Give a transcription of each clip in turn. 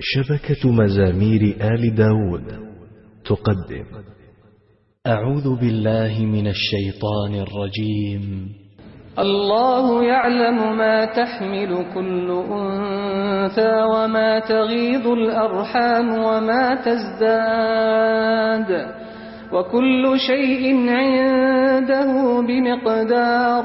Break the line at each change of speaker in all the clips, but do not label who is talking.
شبكة مزامير آل داود تقدم.
أعوذ بالله من الشيطان الرجيم.
الله يعلم ما تحمل كل أنثى وما تغيض الأرحام وما تزداد. وكل شيء عنده بمقدار.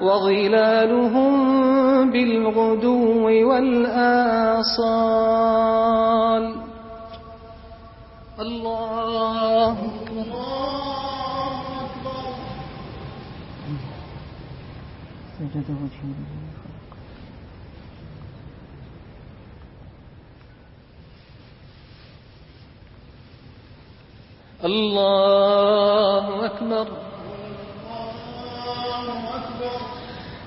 وظلالهم بالغدو والآصال. الله
سجد
الله أكبر.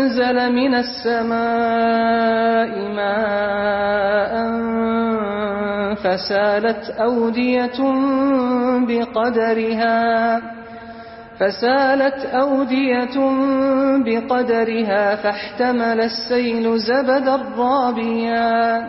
أنزل من السماء ماء فسالت أودية بقدرها فسالت أودية بقدرها فاحتمل السيل زبدا رابيا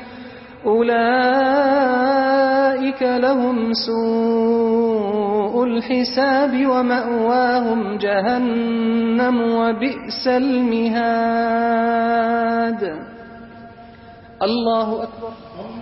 أولئك لهم سوء الحساب ومأواهم جهنم وبئس المهاد. اللہ اکبر